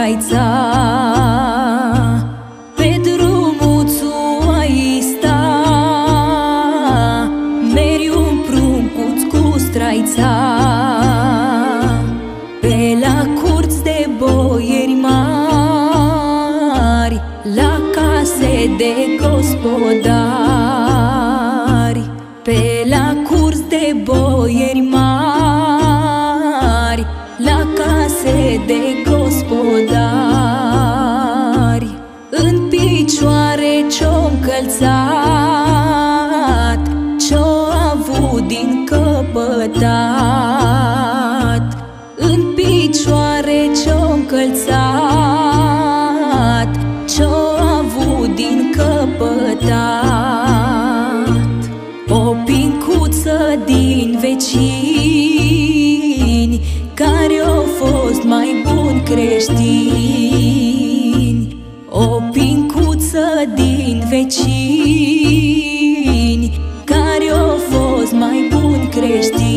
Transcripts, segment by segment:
Raița picioare ce-o încălțat Ce-o avut din căpătat. În picioare ce-o încălțat Ce-o avut din căpătat. O pincuță din vecini Care au fost mai buni creștini. O pincuță din vecini Care au fost mai buni creștini.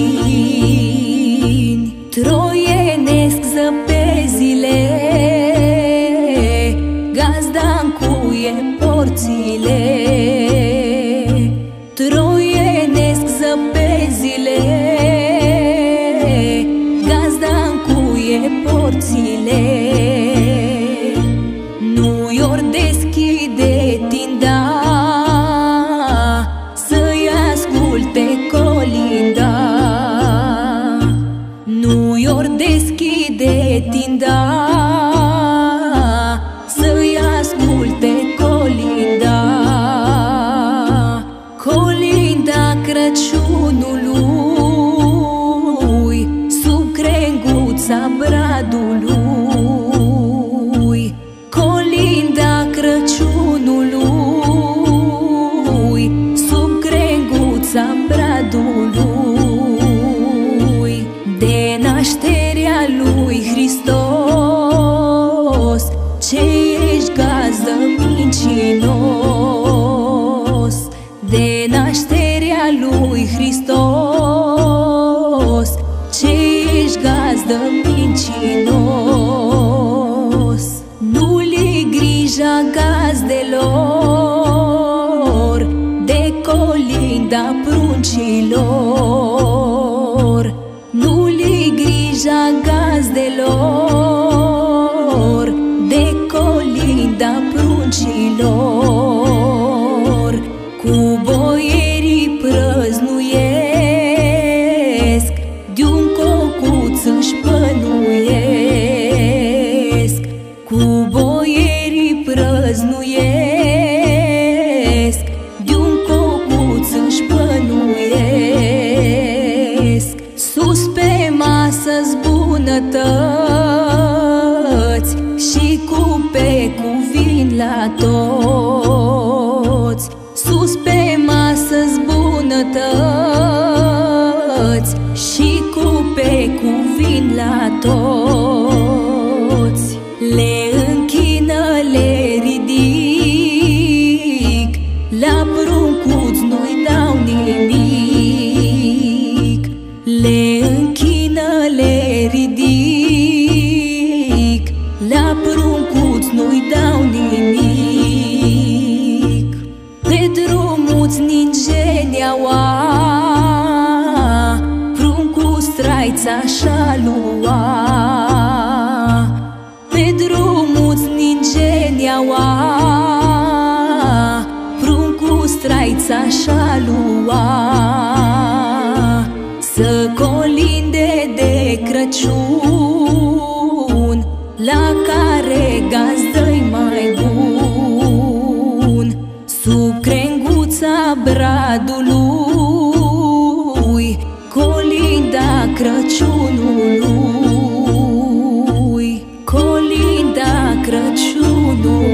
Troienesc zăpezile Gazda încuie porțile. Troienesc zăpezile Gazda încuie porțile crenguța gazdă mincinos Nu-li grija gazdelor De colinda pruncilor. Nu-li grija gazdelor cupe cu vin la toți Sus pe masă zbunătăți Și cupe cu vin la toți straița și-a lua. Pe drumuț ningeneaua Pruncu straița și-a lua. Să colinde de Crăciun La care gazdă-i mai bun. Sub crenguța bradului Crăciunului Colinda Crăciunului